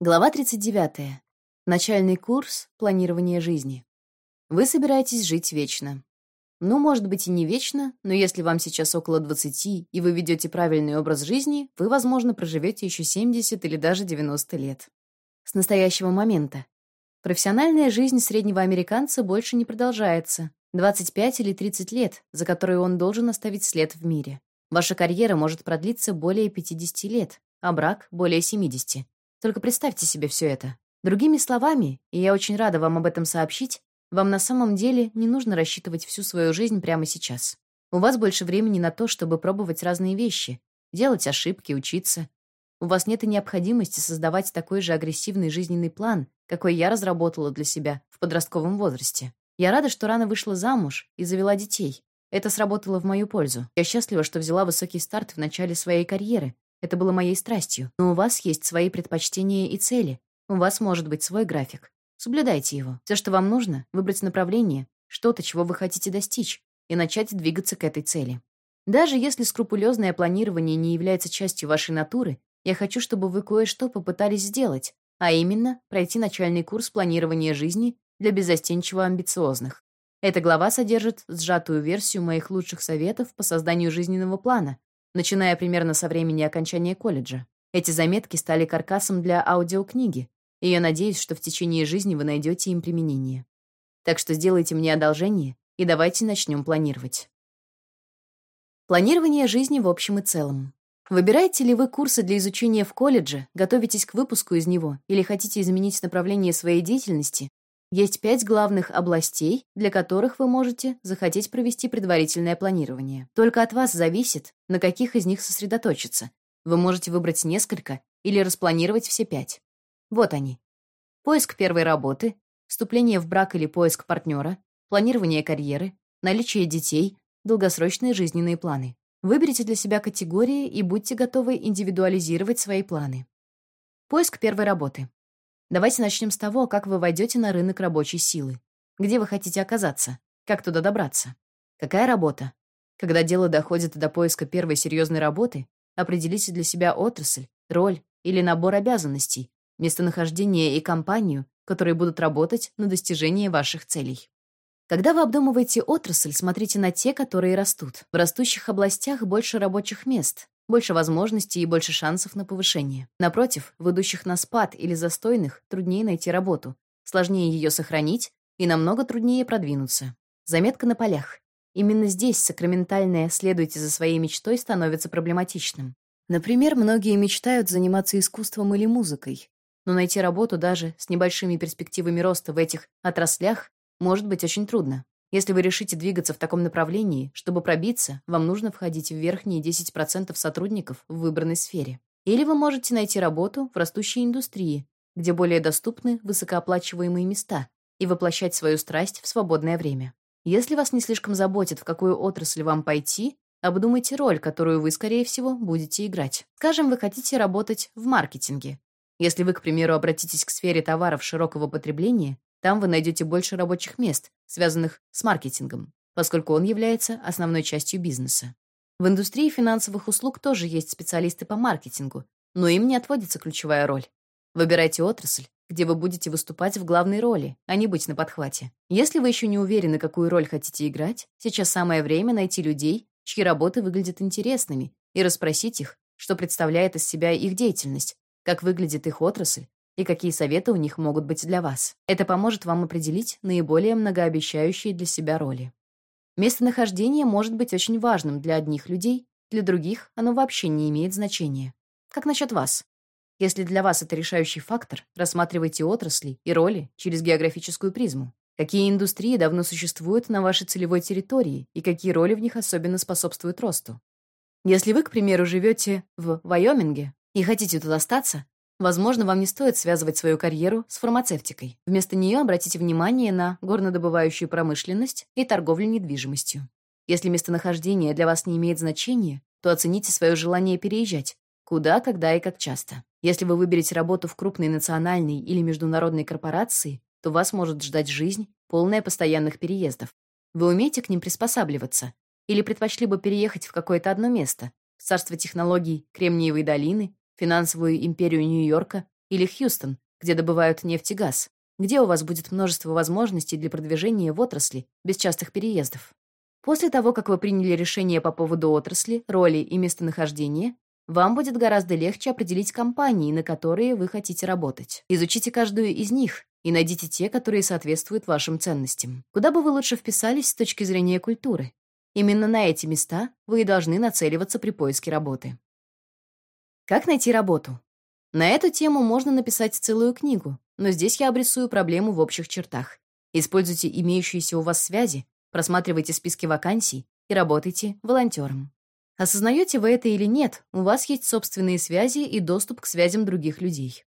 Глава 39. Начальный курс планирования жизни. Вы собираетесь жить вечно. Ну, может быть, и не вечно, но если вам сейчас около 20, и вы ведете правильный образ жизни, вы, возможно, проживете еще 70 или даже 90 лет. С настоящего момента. Профессиональная жизнь среднего американца больше не продолжается. 25 или 30 лет, за которые он должен оставить след в мире. Ваша карьера может продлиться более 50 лет, а брак — более 70. Только представьте себе все это. Другими словами, и я очень рада вам об этом сообщить, вам на самом деле не нужно рассчитывать всю свою жизнь прямо сейчас. У вас больше времени на то, чтобы пробовать разные вещи, делать ошибки, учиться. У вас нет и необходимости создавать такой же агрессивный жизненный план, какой я разработала для себя в подростковом возрасте. Я рада, что рано вышла замуж и завела детей. Это сработало в мою пользу. Я счастлива, что взяла высокий старт в начале своей карьеры, это было моей страстью. Но у вас есть свои предпочтения и цели. У вас может быть свой график. Соблюдайте его. Все, что вам нужно, выбрать направление, что-то, чего вы хотите достичь, и начать двигаться к этой цели. Даже если скрупулезное планирование не является частью вашей натуры, я хочу, чтобы вы кое-что попытались сделать, а именно пройти начальный курс планирования жизни для безостенчиво амбициозных. Эта глава содержит сжатую версию моих лучших советов по созданию жизненного плана, начиная примерно со времени окончания колледжа. Эти заметки стали каркасом для аудиокниги, и я надеюсь, что в течение жизни вы найдете им применение. Так что сделайте мне одолжение и давайте начнем планировать. Планирование жизни в общем и целом. Выбираете ли вы курсы для изучения в колледже, готовитесь к выпуску из него или хотите изменить направление своей деятельности, есть пять главных областей, для которых вы можете захотеть провести предварительное планирование. Только от вас зависит, на каких из них сосредоточиться. Вы можете выбрать несколько или распланировать все пять. Вот они. Поиск первой работы, вступление в брак или поиск партнера, планирование карьеры, наличие детей, долгосрочные жизненные планы. Выберите для себя категории и будьте готовы индивидуализировать свои планы. Поиск первой работы. Давайте начнем с того, как вы войдете на рынок рабочей силы. Где вы хотите оказаться? Как туда добраться? Какая работа? Когда дело доходит до поиска первой серьезной работы, определите для себя отрасль, роль или набор обязанностей, местонахождение и компанию, которые будут работать на достижение ваших целей. Когда вы обдумываете отрасль, смотрите на те, которые растут. В растущих областях больше рабочих мест, больше возможностей и больше шансов на повышение. Напротив, в идущих на спад или застойных труднее найти работу, сложнее ее сохранить и намного труднее продвинуться. Заметка на полях. Именно здесь сакраментальное «следуйте за своей мечтой» становится проблематичным. Например, многие мечтают заниматься искусством или музыкой, но найти работу даже с небольшими перспективами роста в этих отраслях может быть очень трудно. Если вы решите двигаться в таком направлении, чтобы пробиться, вам нужно входить в верхние 10% сотрудников в выбранной сфере. Или вы можете найти работу в растущей индустрии, где более доступны высокооплачиваемые места, и воплощать свою страсть в свободное время. Если вас не слишком заботит, в какую отрасль вам пойти, обдумайте роль, которую вы, скорее всего, будете играть. Скажем, вы хотите работать в маркетинге. Если вы, к примеру, обратитесь к сфере товаров широкого потребления, там вы найдете больше рабочих мест, связанных с маркетингом, поскольку он является основной частью бизнеса. В индустрии финансовых услуг тоже есть специалисты по маркетингу, но им не отводится ключевая роль. Выбирайте отрасль, где вы будете выступать в главной роли, а не быть на подхвате. Если вы еще не уверены, какую роль хотите играть, сейчас самое время найти людей, чьи работы выглядят интересными, и расспросить их, что представляет из себя их деятельность, как выглядит их отрасль, и какие советы у них могут быть для вас. Это поможет вам определить наиболее многообещающие для себя роли. Местонахождение может быть очень важным для одних людей, для других оно вообще не имеет значения. Как насчет вас? Если для вас это решающий фактор, рассматривайте отрасли и роли через географическую призму. Какие индустрии давно существуют на вашей целевой территории и какие роли в них особенно способствуют росту? Если вы, к примеру, живете в Вайоминге и хотите туда остаться, Возможно, вам не стоит связывать свою карьеру с фармацевтикой. Вместо нее обратите внимание на горнодобывающую промышленность и торговлю недвижимостью. Если местонахождение для вас не имеет значения, то оцените свое желание переезжать. Куда, когда и как часто. Если вы выберете работу в крупной национальной или международной корпорации, то вас может ждать жизнь, полная постоянных переездов. Вы умеете к ним приспосабливаться? Или предпочли бы переехать в какое-то одно место? В царство технологий Кремниевой долины финансовую империю Нью-Йорка или Хьюстон, где добывают нефть и газ, где у вас будет множество возможностей для продвижения в отрасли без частых переездов. После того, как вы приняли решение по поводу отрасли, роли и местонахождения, вам будет гораздо легче определить компании, на которые вы хотите работать. Изучите каждую из них и найдите те, которые соответствуют вашим ценностям. Куда бы вы лучше вписались с точки зрения культуры? Именно на эти места вы и должны нацеливаться при поиске работы. Как найти работу? На эту тему можно написать целую книгу, но здесь я обрисую проблему в общих чертах. Используйте имеющиеся у вас связи, просматривайте списки вакансий и работайте волонтером. Осознаете вы это или нет, у вас есть собственные связи и доступ к связям других людей.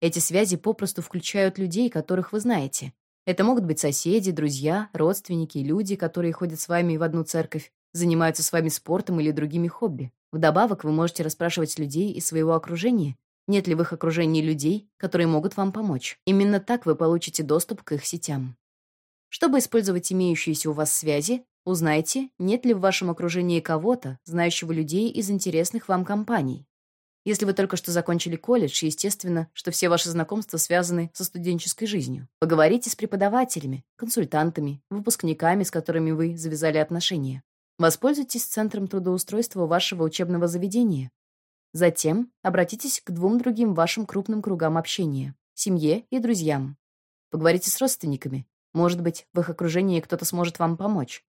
Эти связи попросту включают людей, которых вы знаете. Это могут быть соседи, друзья, родственники, люди, которые ходят с вами в одну церковь, занимаются с вами спортом или другими хобби. Вдобавок вы можете расспрашивать людей из своего окружения, нет ли в их окружении людей, которые могут вам помочь. Именно так вы получите доступ к их сетям. Чтобы использовать имеющиеся у вас связи, узнайте, нет ли в вашем окружении кого-то, знающего людей из интересных вам компаний. Если вы только что закончили колледж, естественно, что все ваши знакомства связаны со студенческой жизнью. Поговорите с преподавателями, консультантами, выпускниками, с которыми вы завязали отношения. Воспользуйтесь центром трудоустройства вашего учебного заведения. Затем обратитесь к двум другим вашим крупным кругам общения — семье и друзьям. Поговорите с родственниками. Может быть, в их окружении кто-то сможет вам помочь.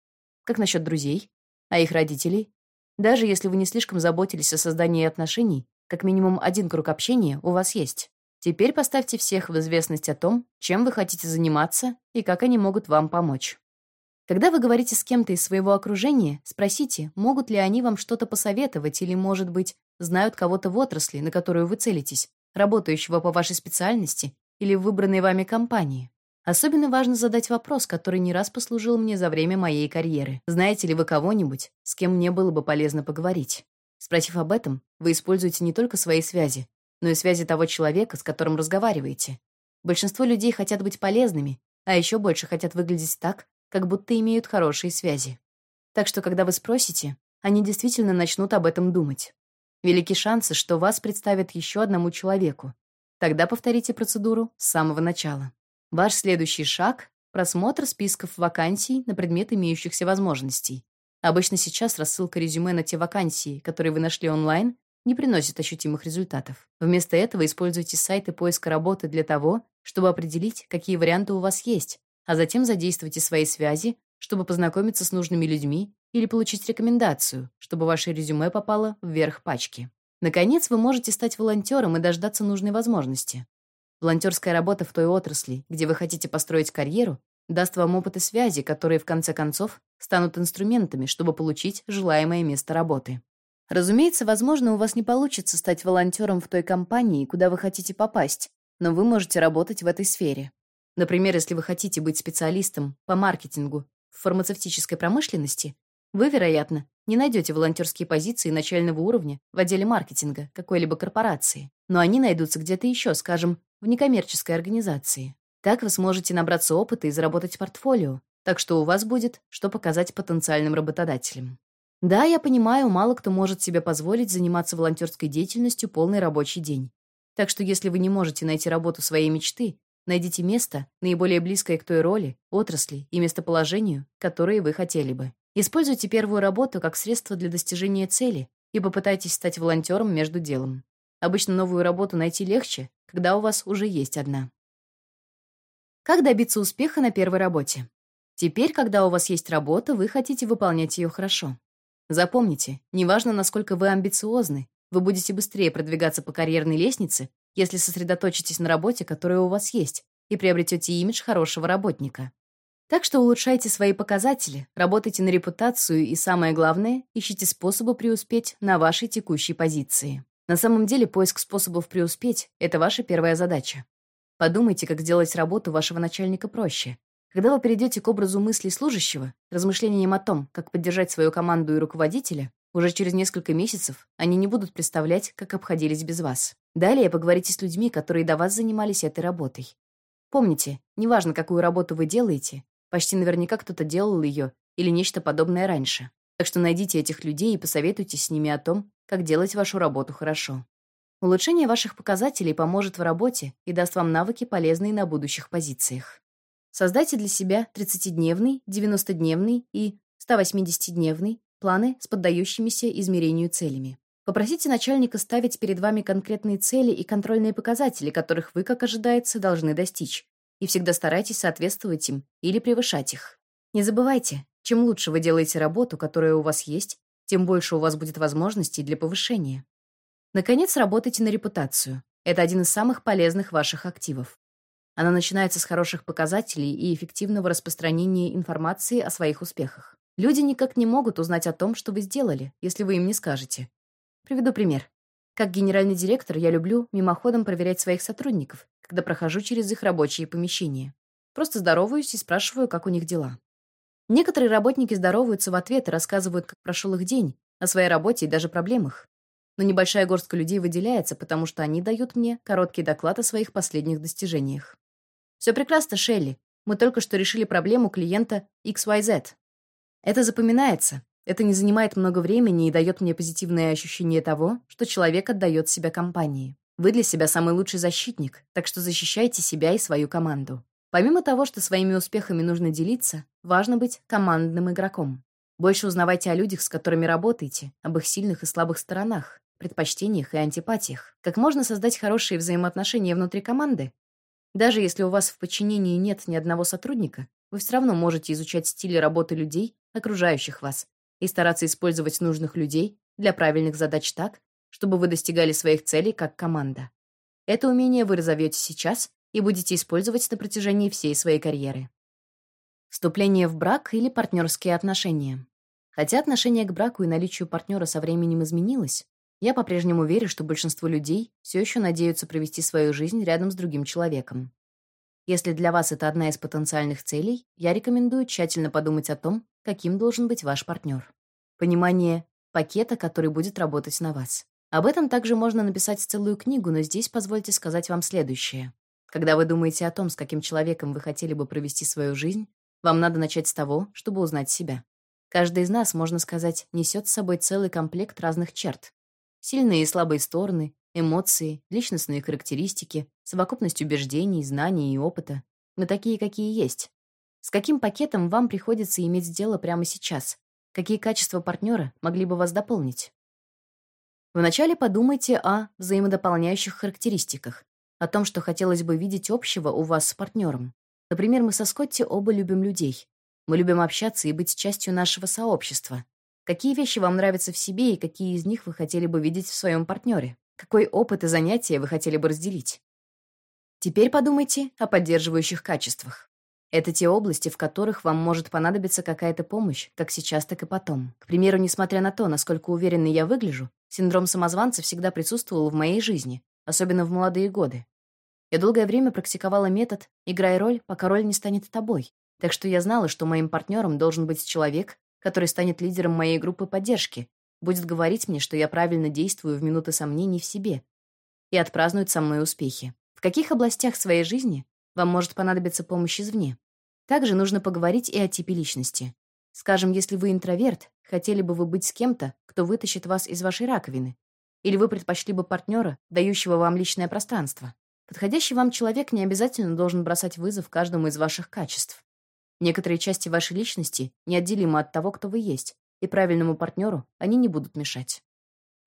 Как насчет друзей? А их родителей? Даже если вы не слишком заботились о создании отношений, как минимум один круг общения у вас есть. Теперь поставьте всех в известность о том, чем вы хотите заниматься и как они могут вам помочь. Когда вы говорите с кем-то из своего окружения, спросите, могут ли они вам что-то посоветовать или, может быть, знают кого-то в отрасли, на которую вы целитесь, работающего по вашей специальности или в выбранной вами компании. Особенно важно задать вопрос, который не раз послужил мне за время моей карьеры. Знаете ли вы кого-нибудь, с кем мне было бы полезно поговорить? Спросив об этом, вы используете не только свои связи, но и связи того человека, с которым разговариваете. Большинство людей хотят быть полезными, а еще больше хотят выглядеть так, как будто имеют хорошие связи. Так что, когда вы спросите, они действительно начнут об этом думать. Велики шансы, что вас представят еще одному человеку. Тогда повторите процедуру с самого начала. Ваш следующий шаг — просмотр списков вакансий на предмет имеющихся возможностей. Обычно сейчас рассылка резюме на те вакансии, которые вы нашли онлайн, не приносит ощутимых результатов. Вместо этого используйте сайты поиска работы для того, чтобы определить, какие варианты у вас есть, а затем задействуйте свои связи, чтобы познакомиться с нужными людьми или получить рекомендацию, чтобы ваше резюме попало вверх пачки. Наконец, вы можете стать волонтером и дождаться нужной возможности. Волонтерская работа в той отрасли, где вы хотите построить карьеру, даст вам опыт и связи, которые в конце концов станут инструментами, чтобы получить желаемое место работы. Разумеется, возможно, у вас не получится стать волонтером в той компании, куда вы хотите попасть, но вы можете работать в этой сфере. Например, если вы хотите быть специалистом по маркетингу в фармацевтической промышленности, вы, вероятно, не найдете волонтерские позиции начального уровня в отделе маркетинга какой-либо корпорации, но они найдутся где-то еще, скажем, в некоммерческой организации. Так вы сможете набраться опыта и заработать портфолио, так что у вас будет что показать потенциальным работодателям. Да, я понимаю, мало кто может себе позволить заниматься волонтерской деятельностью полный рабочий день. Так что если вы не можете найти работу своей мечты, найдите место, наиболее близкое к той роли, отрасли и местоположению, которые вы хотели бы. Используйте первую работу как средство для достижения цели и попытайтесь стать волонтером между делом. Обычно новую работу найти легче, когда у вас уже есть одна. Как добиться успеха на первой работе? Теперь, когда у вас есть работа, вы хотите выполнять ее хорошо. Запомните, неважно, насколько вы амбициозны, вы будете быстрее продвигаться по карьерной лестнице, если сосредоточитесь на работе, которая у вас есть, и приобретете имидж хорошего работника. Так что улучшайте свои показатели, работайте на репутацию и, самое главное, ищите способы преуспеть на вашей текущей позиции. На самом деле, поиск способов преуспеть — это ваша первая задача. Подумайте, как сделать работу вашего начальника проще. Когда вы перейдете к образу мыслей служащего, размышлениям о том, как поддержать свою команду и руководителя, уже через несколько месяцев они не будут представлять, как обходились без вас. Далее поговорите с людьми, которые до вас занимались этой работой. Помните, неважно, какую работу вы делаете, почти наверняка кто-то делал ее или нечто подобное раньше. Так что найдите этих людей и посоветуйтесь с ними о том, как делать вашу работу хорошо. Улучшение ваших показателей поможет в работе и даст вам навыки, полезные на будущих позициях. Создайте для себя 30-дневный, 90-дневный и 180-дневный планы с поддающимися измерению целями. Попросите начальника ставить перед вами конкретные цели и контрольные показатели, которых вы, как ожидается, должны достичь, и всегда старайтесь соответствовать им или превышать их. Не забывайте, чем лучше вы делаете работу, которая у вас есть, тем больше у вас будет возможностей для повышения. Наконец, работайте на репутацию. Это один из самых полезных ваших активов. Она начинается с хороших показателей и эффективного распространения информации о своих успехах. Люди никак не могут узнать о том, что вы сделали, если вы им не скажете. Приведу пример. Как генеральный директор я люблю мимоходом проверять своих сотрудников, когда прохожу через их рабочие помещения. Просто здороваюсь и спрашиваю, как у них дела. Некоторые работники здороваются в ответ и рассказывают, как прошел их день, о своей работе и даже проблемах но небольшая горстка людей выделяется, потому что они дают мне короткий доклад о своих последних достижениях. Все прекрасно, Шелли. Мы только что решили проблему клиента XYZ. Это запоминается. Это не занимает много времени и дает мне позитивное ощущение того, что человек отдает себя компании. Вы для себя самый лучший защитник, так что защищайте себя и свою команду. Помимо того, что своими успехами нужно делиться, важно быть командным игроком. Больше узнавайте о людях, с которыми работаете, об их сильных и слабых сторонах предпочтениях и антипатиях. Как можно создать хорошие взаимоотношения внутри команды? Даже если у вас в подчинении нет ни одного сотрудника, вы все равно можете изучать стили работы людей, окружающих вас, и стараться использовать нужных людей для правильных задач так, чтобы вы достигали своих целей как команда. Это умение вы разовьете сейчас и будете использовать на протяжении всей своей карьеры. Вступление в брак или партнерские отношения. Хотя отношение к браку и наличию партнера со временем изменилось, я по-прежнему верю, что большинство людей все еще надеются провести свою жизнь рядом с другим человеком. Если для вас это одна из потенциальных целей, я рекомендую тщательно подумать о том, каким должен быть ваш партнер. Понимание пакета, который будет работать на вас. Об этом также можно написать целую книгу, но здесь позвольте сказать вам следующее. Когда вы думаете о том, с каким человеком вы хотели бы провести свою жизнь, вам надо начать с того, чтобы узнать себя. Каждый из нас, можно сказать, несет с собой целый комплект разных черт. Сильные и слабые стороны, эмоции, личностные характеристики, совокупность убеждений, знаний и опыта. Мы такие, какие есть. С каким пакетом вам приходится иметь дело прямо сейчас? Какие качества партнера могли бы вас дополнить? Вначале подумайте о взаимодополняющих характеристиках, о том, что хотелось бы видеть общего у вас с партнером. Например, мы со Скотти оба любим людей. Мы любим общаться и быть частью нашего сообщества. Какие вещи вам нравятся в себе и какие из них вы хотели бы видеть в своем партнере? Какой опыт и занятия вы хотели бы разделить? Теперь подумайте о поддерживающих качествах. Это те области, в которых вам может понадобиться какая-то помощь, как сейчас, так и потом. К примеру, несмотря на то, насколько уверенной я выгляжу, синдром самозванца всегда присутствовал в моей жизни, особенно в молодые годы. Я долгое время практиковала метод «играй роль, пока роль не станет тобой», так что я знала, что моим партнером должен быть человек, который станет лидером моей группы поддержки, будет говорить мне, что я правильно действую в минуты сомнений в себе и отпразднует со мной успехи. В каких областях своей жизни вам может понадобиться помощь извне? Также нужно поговорить и о типе личности. Скажем, если вы интроверт, хотели бы вы быть с кем-то, кто вытащит вас из вашей раковины? Или вы предпочли бы партнера, дающего вам личное пространство? Подходящий вам человек не обязательно должен бросать вызов каждому из ваших качеств. Некоторые части вашей личности неотделимы от того, кто вы есть, и правильному партнеру они не будут мешать.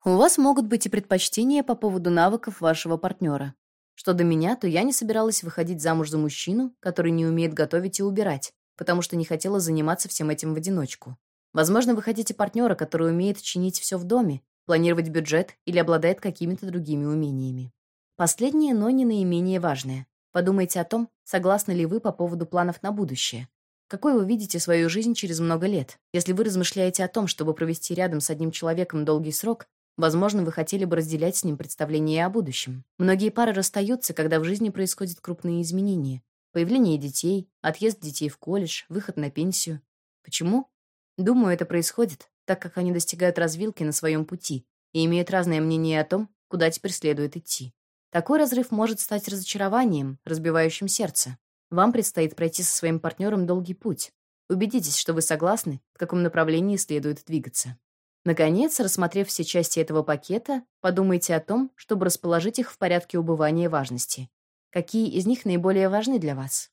У вас могут быть и предпочтения по поводу навыков вашего партнера. Что до меня, то я не собиралась выходить замуж за мужчину, который не умеет готовить и убирать, потому что не хотела заниматься всем этим в одиночку. Возможно, вы хотите партнера, который умеет чинить все в доме, планировать бюджет или обладает какими-то другими умениями. Последнее, но не наименее важное. Подумайте о том, согласны ли вы по поводу планов на будущее. Какой вы видите свою жизнь через много лет? Если вы размышляете о том, чтобы провести рядом с одним человеком долгий срок, возможно, вы хотели бы разделять с ним представления о будущем. Многие пары расстаются, когда в жизни происходят крупные изменения. Появление детей, отъезд детей в колледж, выход на пенсию. Почему? Думаю, это происходит, так как они достигают развилки на своем пути и имеют разное мнение о том, куда теперь следует идти. Такой разрыв может стать разочарованием, разбивающим сердце. Вам предстоит пройти со своим партнером долгий путь. Убедитесь, что вы согласны, в каком направлении следует двигаться. Наконец, рассмотрев все части этого пакета, подумайте о том, чтобы расположить их в порядке убывания важности. Какие из них наиболее важны для вас?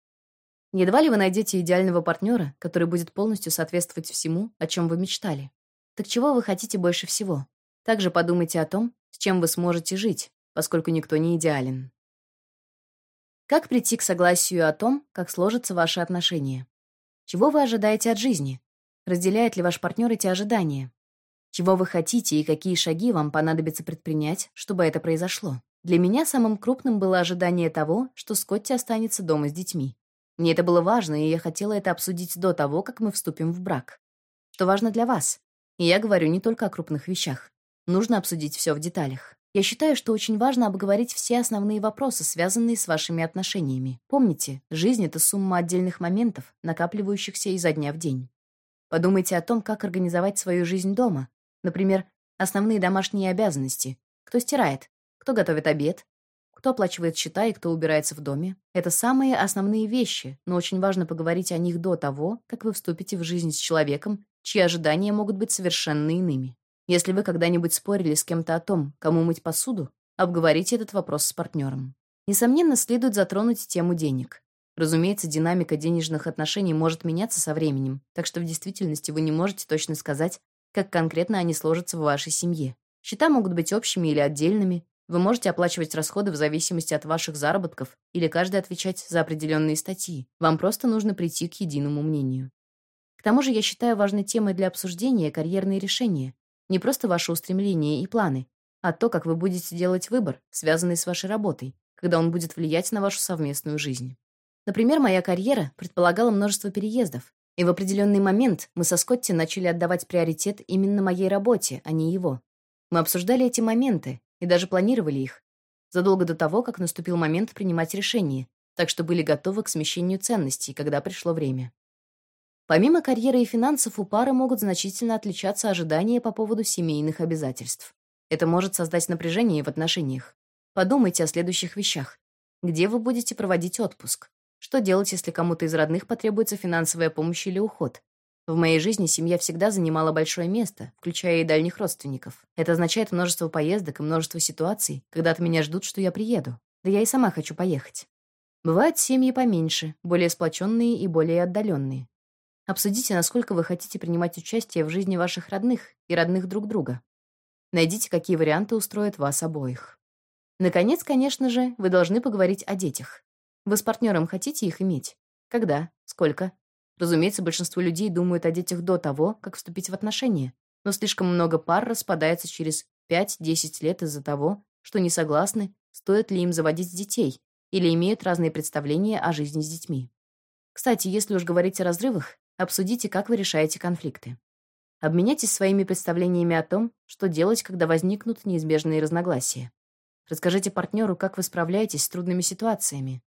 Едва ли вы найдете идеального партнера, который будет полностью соответствовать всему, о чем вы мечтали. Так чего вы хотите больше всего? Также подумайте о том, с чем вы сможете жить, поскольку никто не идеален. Как прийти к согласию о том, как сложатся ваши отношения? Чего вы ожидаете от жизни? Разделяет ли ваш партнер эти ожидания? Чего вы хотите и какие шаги вам понадобится предпринять, чтобы это произошло? Для меня самым крупным было ожидание того, что Скотти останется дома с детьми. Мне это было важно, и я хотела это обсудить до того, как мы вступим в брак. Что важно для вас? И я говорю не только о крупных вещах. Нужно обсудить все в деталях. Я считаю, что очень важно обговорить все основные вопросы, связанные с вашими отношениями. Помните, жизнь — это сумма отдельных моментов, накапливающихся изо дня в день. Подумайте о том, как организовать свою жизнь дома, Например, основные домашние обязанности. Кто стирает, кто готовит обед, кто оплачивает счета и кто убирается в доме. Это самые основные вещи, но очень важно поговорить о них до того, как вы вступите в жизнь с человеком, чьи ожидания могут быть совершенно иными. Если вы когда-нибудь спорили с кем-то о том, кому мыть посуду, обговорите этот вопрос с партнером. Несомненно, следует затронуть тему денег. Разумеется, динамика денежных отношений может меняться со временем, так что в действительности вы не можете точно сказать, как конкретно они сложатся в вашей семье. Счета могут быть общими или отдельными. Вы можете оплачивать расходы в зависимости от ваших заработков или каждый отвечать за определенные статьи. Вам просто нужно прийти к единому мнению. К тому же я считаю важной темой для обсуждения карьерные решения. Не просто ваши устремления и планы, а то, как вы будете делать выбор, связанный с вашей работой, когда он будет влиять на вашу совместную жизнь. Например, моя карьера предполагала множество переездов, и в определенный момент мы со Скотти начали отдавать приоритет именно моей работе, а не его. Мы обсуждали эти моменты и даже планировали их задолго до того, как наступил момент принимать решение, так что были готовы к смещению ценностей, когда пришло время. Помимо карьеры и финансов, у пары могут значительно отличаться ожидания по поводу семейных обязательств. Это может создать напряжение в отношениях. Подумайте о следующих вещах. Где вы будете проводить отпуск? Что делать, если кому-то из родных потребуется финансовая помощь или уход? В моей жизни семья всегда занимала большое место, включая и дальних родственников. Это означает множество поездок и множество ситуаций, когда от меня ждут, что я приеду. Да я и сама хочу поехать. Бывают семьи поменьше, более сплоченные и более отдаленные. Обсудите, насколько вы хотите принимать участие в жизни ваших родных и родных друг друга. Найдите, какие варианты устроят вас обоих. Наконец, конечно же, вы должны поговорить о детях. Вы с партнером хотите их иметь? Когда? Сколько? Разумеется, большинство людей думают о детях до того, как вступить в отношения, но слишком много пар распадается через 5-10 лет из-за того, что не согласны, стоит ли им заводить детей или имеют разные представления о жизни с детьми. Кстати, если уж говорить о разрывах, обсудите, как вы решаете конфликты. Обменяйтесь своими представлениями о том, что делать, когда возникнут неизбежные разногласия. Расскажите партнеру, как вы справляетесь с трудными ситуациями.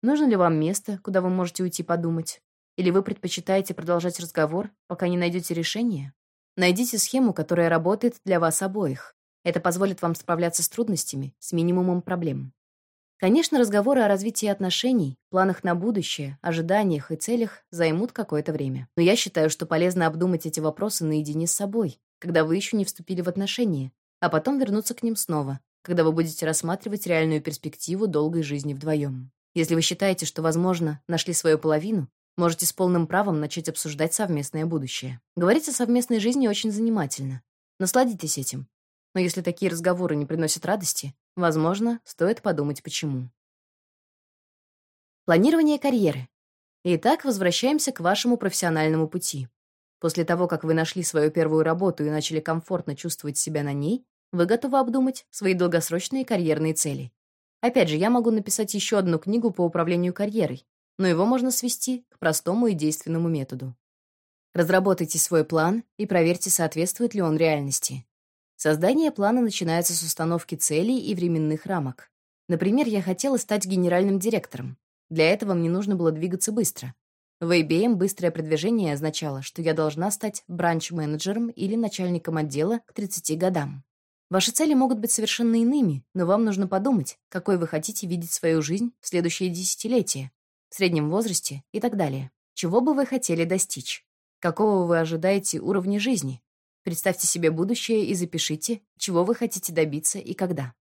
Нужно ли вам место, куда вы можете уйти подумать? Или вы предпочитаете продолжать разговор, пока не найдете решение? Найдите схему, которая работает для вас обоих. Это позволит вам справляться с трудностями с минимумом проблем. Конечно, разговоры о развитии отношений, планах на будущее, ожиданиях и целях займут какое-то время. Но я считаю, что полезно обдумать эти вопросы наедине с собой, когда вы еще не вступили в отношения, а потом вернуться к ним снова, когда вы будете рассматривать реальную перспективу долгой жизни вдвоем. Если вы считаете, что, возможно, нашли свою половину, можете с полным правом начать обсуждать совместное будущее. Говорить о совместной жизни очень занимательно. Насладитесь этим. Но если такие разговоры не приносят радости, возможно, стоит подумать, почему. Планирование карьеры. Итак, возвращаемся к вашему профессиональному пути. После того, как вы нашли свою первую работу и начали комфортно чувствовать себя на ней, вы готовы обдумать свои долгосрочные карьерные цели. Опять же, я могу написать еще одну книгу по управлению карьерой, но его можно свести к простому и действенному методу. Разработайте свой план и проверьте, соответствует ли он реальности. Создание плана начинается с установки целей и временных рамок. Например, я хотела стать генеральным директором. Для этого мне нужно было двигаться быстро. В IBM быстрое продвижение означало, что я должна стать бранч-менеджером или начальником отдела к 30 годам. Ваши цели могут быть совершенно иными, но вам нужно подумать, какой вы хотите видеть свою жизнь в следующие десятилетия, в среднем возрасте и так далее. Чего бы вы хотели достичь? Какого вы ожидаете уровня жизни? Представьте себе будущее и запишите, чего вы хотите добиться и когда.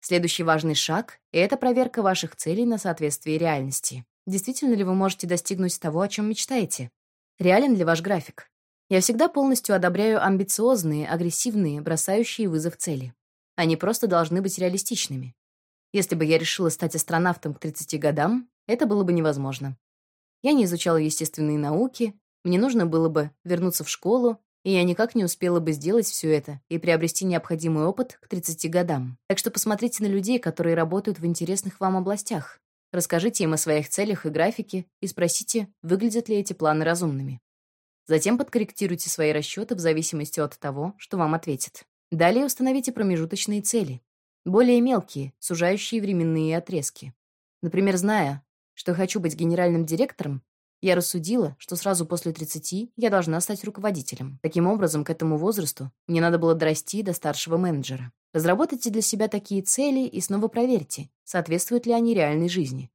Следующий важный шаг — это проверка ваших целей на соответствие реальности. Действительно ли вы можете достигнуть того, о чем мечтаете? Реален ли ваш график? Я всегда полностью одобряю амбициозные, агрессивные, бросающие вызов цели. Они просто должны быть реалистичными. Если бы я решила стать астронавтом к 30 годам, это было бы невозможно. Я не изучала естественные науки, мне нужно было бы вернуться в школу, и я никак не успела бы сделать все это и приобрести необходимый опыт к 30 годам. Так что посмотрите на людей, которые работают в интересных вам областях. Расскажите им о своих целях и графике и спросите, выглядят ли эти планы разумными. Затем подкорректируйте свои расчеты в зависимости от того, что вам ответят. Далее установите промежуточные цели, более мелкие, сужающие временные отрезки. Например, зная, что хочу быть генеральным директором, я рассудила, что сразу после 30 я должна стать руководителем. Таким образом, к этому возрасту мне надо было дорасти до старшего менеджера. Разработайте для себя такие цели и снова проверьте, соответствуют ли они реальной жизни.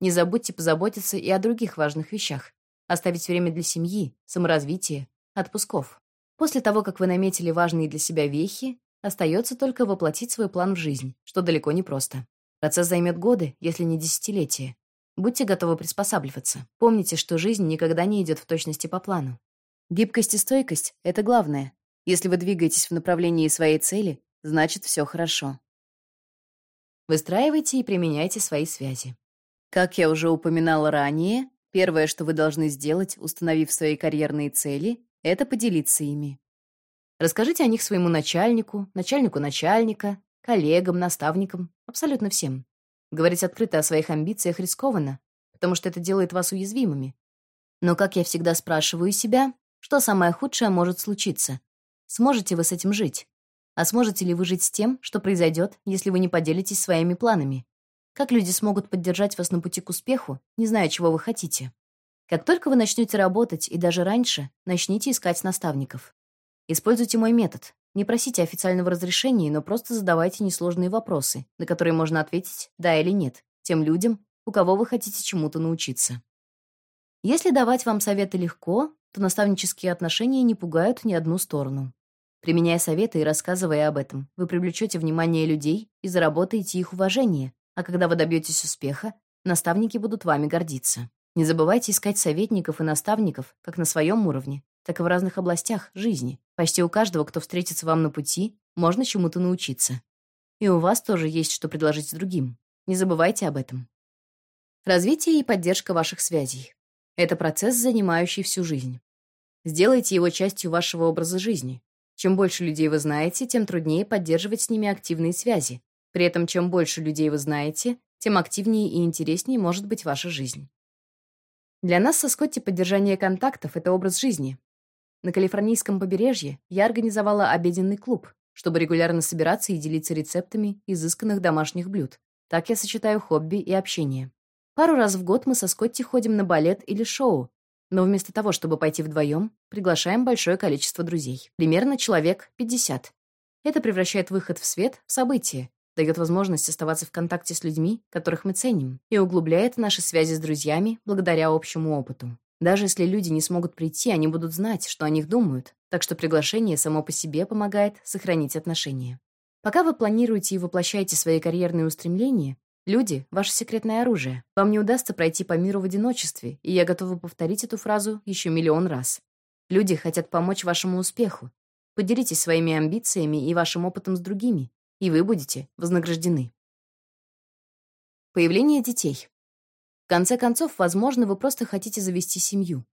Не забудьте позаботиться и о других важных вещах, Оставить время для семьи, саморазвития, отпусков. После того, как вы наметили важные для себя вехи, остается только воплотить свой план в жизнь, что далеко не просто. Процесс займет годы, если не десятилетия. Будьте готовы приспосабливаться. Помните, что жизнь никогда не идет в точности по плану. Гибкость и стойкость — это главное. Если вы двигаетесь в направлении своей цели, значит, все хорошо. Выстраивайте и применяйте свои связи. Как я уже упоминала ранее, Первое, что вы должны сделать, установив свои карьерные цели, это поделиться ими. Расскажите о них своему начальнику, начальнику начальника, коллегам, наставникам, абсолютно всем. Говорить открыто о своих амбициях рискованно, потому что это делает вас уязвимыми. Но, как я всегда спрашиваю себя, что самое худшее может случиться? Сможете вы с этим жить? А сможете ли вы жить с тем, что произойдет, если вы не поделитесь своими планами? Как люди смогут поддержать вас на пути к успеху, не зная, чего вы хотите? Как только вы начнете работать, и даже раньше, начните искать наставников. Используйте мой метод. Не просите официального разрешения, но просто задавайте несложные вопросы, на которые можно ответить «да» или «нет», тем людям, у кого вы хотите чему-то научиться. Если давать вам советы легко, то наставнические отношения не пугают ни одну сторону. Применяя советы и рассказывая об этом, вы привлечете внимание людей и заработаете их уважение, а когда вы добьетесь успеха, наставники будут вами гордиться. Не забывайте искать советников и наставников как на своем уровне, так и в разных областях жизни. Почти у каждого, кто встретится вам на пути, можно чему-то научиться. И у вас тоже есть что предложить другим. Не забывайте об этом. Развитие и поддержка ваших связей. Это процесс, занимающий всю жизнь. Сделайте его частью вашего образа жизни. Чем больше людей вы знаете, тем труднее поддерживать с ними активные связи, при этом, чем больше людей вы знаете, тем активнее и интереснее может быть ваша жизнь. Для нас со Скотти поддержание контактов — это образ жизни. На калифорнийском побережье я организовала обеденный клуб, чтобы регулярно собираться и делиться рецептами изысканных домашних блюд. Так я сочетаю хобби и общение. Пару раз в год мы со Скотти ходим на балет или шоу, но вместо того, чтобы пойти вдвоем, приглашаем большое количество друзей. Примерно человек 50. Это превращает выход в свет в событие, дает возможность оставаться в контакте с людьми, которых мы ценим, и углубляет наши связи с друзьями благодаря общему опыту. Даже если люди не смогут прийти, они будут знать, что о них думают, так что приглашение само по себе помогает сохранить отношения. Пока вы планируете и воплощаете свои карьерные устремления, люди — ваше секретное оружие. Вам не удастся пройти по миру в одиночестве, и я готова повторить эту фразу еще миллион раз. Люди хотят помочь вашему успеху. Поделитесь своими амбициями и вашим опытом с другими, и вы будете вознаграждены. Появление детей. В конце концов, возможно, вы просто хотите завести семью.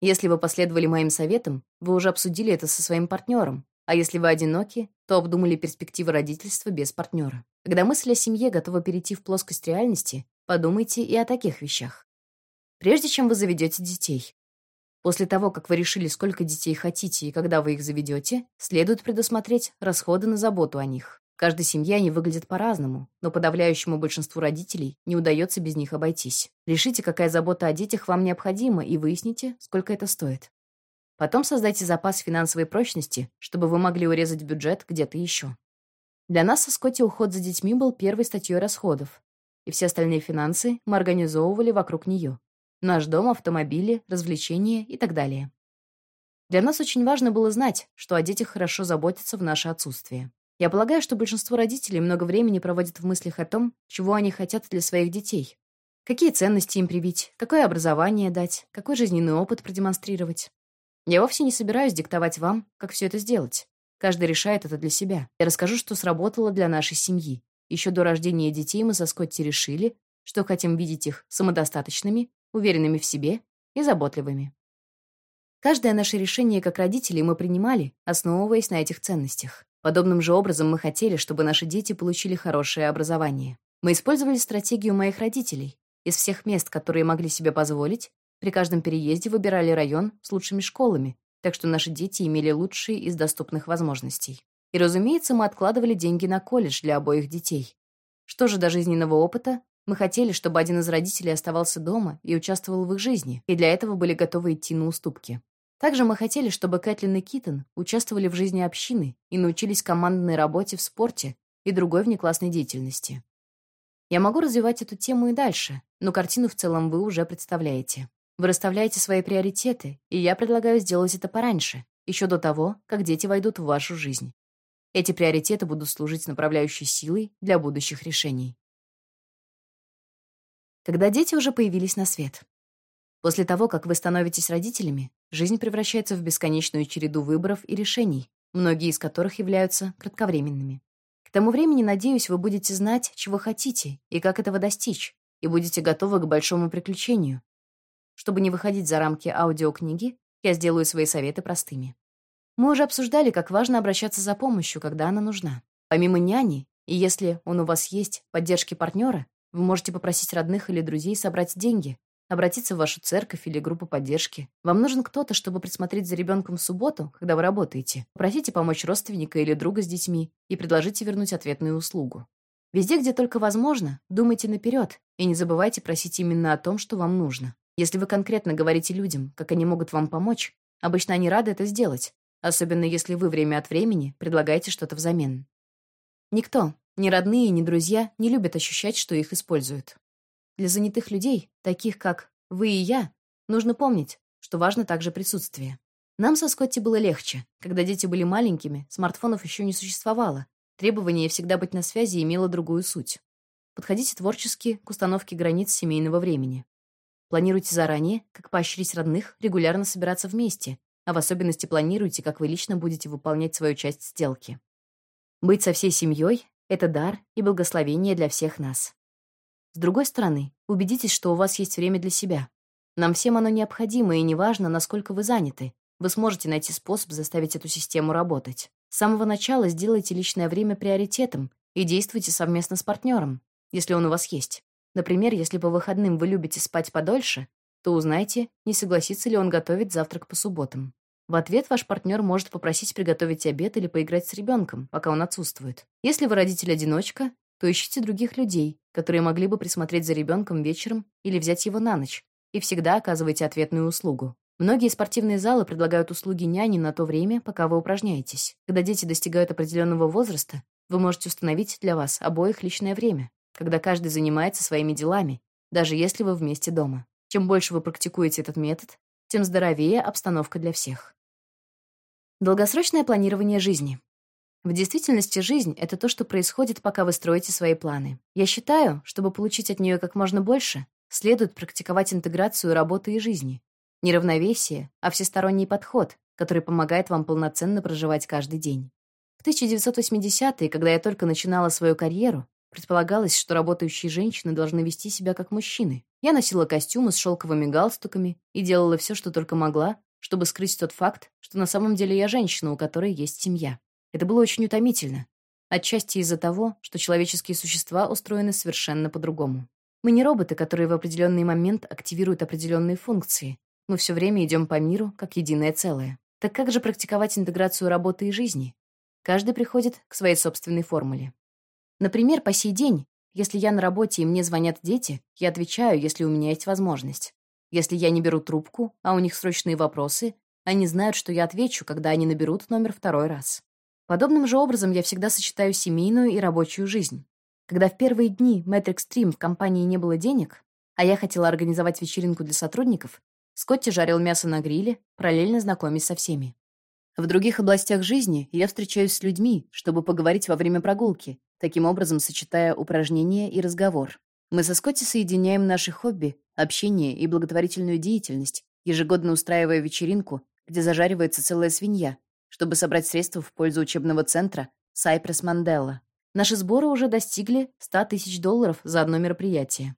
Если вы последовали моим советам, вы уже обсудили это со своим партнером, а если вы одиноки, то обдумали перспективы родительства без партнера. Когда мысль о семье готова перейти в плоскость реальности, подумайте и о таких вещах. Прежде чем вы заведете детей. После того, как вы решили, сколько детей хотите и когда вы их заведете, следует предусмотреть расходы на заботу о них. В каждой семье они выглядят по-разному, но подавляющему большинству родителей не удается без них обойтись. Решите, какая забота о детях вам необходима, и выясните, сколько это стоит. Потом создайте запас финансовой прочности, чтобы вы могли урезать бюджет где-то еще. Для нас со Скотти уход за детьми был первой статьей расходов, и все остальные финансы мы организовывали вокруг нее. Наш дом, автомобили, развлечения и так далее. Для нас очень важно было знать, что о детях хорошо заботятся в наше отсутствие. Я полагаю, что большинство родителей много времени проводят в мыслях о том, чего они хотят для своих детей. Какие ценности им привить, какое образование дать, какой жизненный опыт продемонстрировать. Я вовсе не собираюсь диктовать вам, как все это сделать. Каждый решает это для себя. Я расскажу, что сработало для нашей семьи. Еще до рождения детей мы со Скотти решили, что хотим видеть их самодостаточными, уверенными в себе и заботливыми. Каждое наше решение как родителей мы принимали, основываясь на этих ценностях. Подобным же образом мы хотели, чтобы наши дети получили хорошее образование. Мы использовали стратегию моих родителей. Из всех мест, которые могли себе позволить, при каждом переезде выбирали район с лучшими школами, так что наши дети имели лучшие из доступных возможностей. И, разумеется, мы откладывали деньги на колледж для обоих детей. Что же до жизненного опыта, мы хотели, чтобы один из родителей оставался дома и участвовал в их жизни, и для этого были готовы идти на уступки. Также мы хотели, чтобы Кэтлин и Китон участвовали в жизни общины и научились командной работе в спорте и другой внеклассной деятельности. Я могу развивать эту тему и дальше, но картину в целом вы уже представляете. Вы расставляете свои приоритеты, и я предлагаю сделать это пораньше, еще до того, как дети войдут в вашу жизнь. Эти приоритеты будут служить направляющей силой для будущих решений. Когда дети уже появились на свет. После того, как вы становитесь родителями, жизнь превращается в бесконечную череду выборов и решений, многие из которых являются кратковременными. К тому времени, надеюсь, вы будете знать, чего хотите и как этого достичь, и будете готовы к большому приключению. Чтобы не выходить за рамки аудиокниги, я сделаю свои советы простыми. Мы уже обсуждали, как важно обращаться за помощью, когда она нужна. Помимо няни, и если он у вас есть, поддержки партнера, вы можете попросить родных или друзей собрать деньги, обратиться в вашу церковь или группу поддержки. Вам нужен кто-то, чтобы присмотреть за ребенком в субботу, когда вы работаете. Попросите помочь родственника или друга с детьми и предложите вернуть ответную услугу. Везде, где только возможно, думайте наперед и не забывайте просить именно о том, что вам нужно. Если вы конкретно говорите людям, как они могут вам помочь, обычно они рады это сделать, особенно если вы время от времени предлагаете что-то взамен. Никто, ни родные, ни друзья, не любят ощущать, что их используют. Для занятых людей, таких как вы и я, нужно помнить, что важно также присутствие. Нам со Скотти было легче. Когда дети были маленькими, смартфонов еще не существовало. Требование всегда быть на связи имело другую суть. Подходите творчески к установке границ семейного времени. Планируйте заранее, как поощрить родных регулярно собираться вместе, а в особенности планируйте, как вы лично будете выполнять свою часть сделки. Быть со всей семьей — это дар и благословение для всех нас. С другой стороны, убедитесь, что у вас есть время для себя. Нам всем оно необходимо, и неважно, насколько вы заняты, вы сможете найти способ заставить эту систему работать. С самого начала сделайте личное время приоритетом и действуйте совместно с партнером, если он у вас есть. Например, если по выходным вы любите спать подольше, то узнайте, не согласится ли он готовить завтрак по субботам. В ответ ваш партнер может попросить приготовить обед или поиграть с ребенком, пока он отсутствует. Если вы родитель-одиночка, то ищите других людей, которые могли бы присмотреть за ребенком вечером или взять его на ночь, и всегда оказывайте ответную услугу. Многие спортивные залы предлагают услуги няни на то время, пока вы упражняетесь. Когда дети достигают определенного возраста, вы можете установить для вас обоих личное время, когда каждый занимается своими делами, даже если вы вместе дома. Чем больше вы практикуете этот метод, тем здоровее обстановка для всех. Долгосрочное планирование жизни. В действительности жизнь — это то, что происходит, пока вы строите свои планы. Я считаю, чтобы получить от нее как можно больше, следует практиковать интеграцию работы и жизни. Не равновесие, а всесторонний подход, который помогает вам полноценно проживать каждый день. В 1980-е, когда я только начинала свою карьеру, предполагалось, что работающие женщины должны вести себя как мужчины. Я носила костюмы с шелковыми галстуками и делала все, что только могла, чтобы скрыть тот факт, что на самом деле я женщина, у которой есть семья. Это было очень утомительно. Отчасти из-за того, что человеческие существа устроены совершенно по-другому. Мы не роботы, которые в определенный момент активируют определенные функции. Мы все время идем по миру, как единое целое. Так как же практиковать интеграцию работы и жизни? Каждый приходит к своей собственной формуле. Например, по сей день, если я на работе и мне звонят дети, я отвечаю, если у меня есть возможность. Если я не беру трубку, а у них срочные вопросы, они знают, что я отвечу, когда они наберут номер второй раз. Подобным же образом я всегда сочетаю семейную и рабочую жизнь. Когда в первые дни Matrix Stream в компании не было денег, а я хотела организовать вечеринку для сотрудников, Скотти жарил мясо на гриле, параллельно знакомясь со всеми. В других областях жизни я встречаюсь с людьми, чтобы поговорить во время прогулки, таким образом сочетая упражнения и разговор. Мы со Скотти соединяем наши хобби, общение и благотворительную деятельность, ежегодно устраивая вечеринку, где зажаривается целая свинья, чтобы собрать средства в пользу учебного центра Сайпресс Манделла. Наши сборы уже достигли 100 тысяч долларов за одно мероприятие.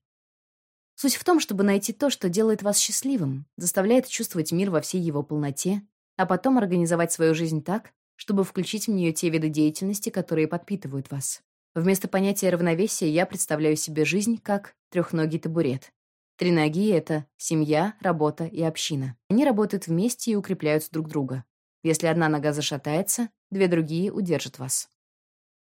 Суть в том, чтобы найти то, что делает вас счастливым, заставляет чувствовать мир во всей его полноте а потом организовать свою жизнь так, чтобы включить в нее те виды деятельности, которые подпитывают вас. Вместо понятия равновесия я представляю себе жизнь как трехногий табурет. Три ноги — это семья, работа и община. Они работают вместе и укрепляют друг друга. Если одна нога зашатается, две другие удержат вас.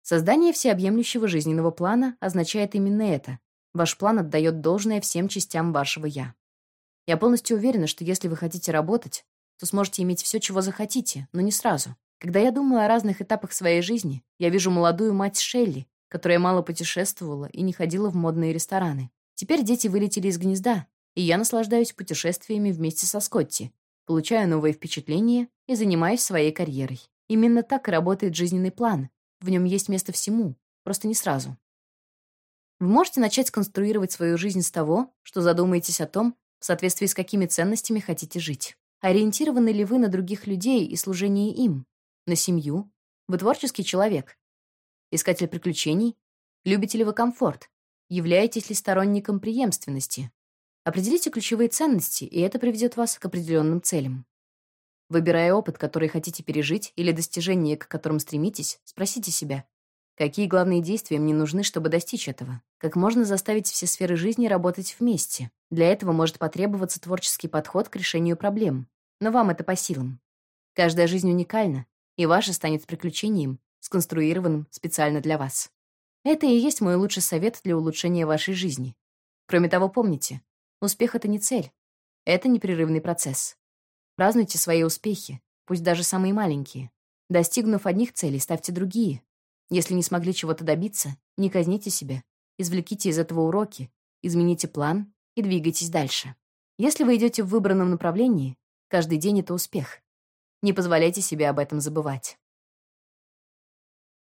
Создание всеобъемлющего жизненного плана означает именно это. Ваш план отдает должное всем частям вашего «я». Я полностью уверена, что если вы хотите работать, то сможете иметь все, чего захотите, но не сразу. Когда я думаю о разных этапах своей жизни, я вижу молодую мать Шелли, которая мало путешествовала и не ходила в модные рестораны. Теперь дети вылетели из гнезда, и я наслаждаюсь путешествиями вместе со Скотти, получаю новые впечатления и занимаюсь своей карьерой. Именно так и работает жизненный план. В нем есть место всему, просто не сразу. Вы можете начать конструировать свою жизнь с того, что задумаетесь о том, в соответствии с какими ценностями хотите жить. Ориентированы ли вы на других людей и служение им? На семью? Вы творческий человек? Искатель приключений? Любите ли вы комфорт? Являетесь ли сторонником преемственности? Определите ключевые ценности, и это приведет вас к определенным целям. Выбирая опыт, который хотите пережить, или достижения, к которым стремитесь, спросите себя, какие главные действия мне нужны, чтобы достичь этого? Как можно заставить все сферы жизни работать вместе? Для этого может потребоваться творческий подход к решению проблем но вам это по силам. Каждая жизнь уникальна, и ваша станет приключением, сконструированным специально для вас. Это и есть мой лучший совет для улучшения вашей жизни. Кроме того, помните, успех — это не цель. Это непрерывный процесс. Празднуйте свои успехи, пусть даже самые маленькие. Достигнув одних целей, ставьте другие. Если не смогли чего-то добиться, не казните себя. Извлеките из этого уроки, измените план и двигайтесь дальше. Если вы идете в выбранном направлении, Каждый день — это успех. Не позволяйте себе об этом забывать.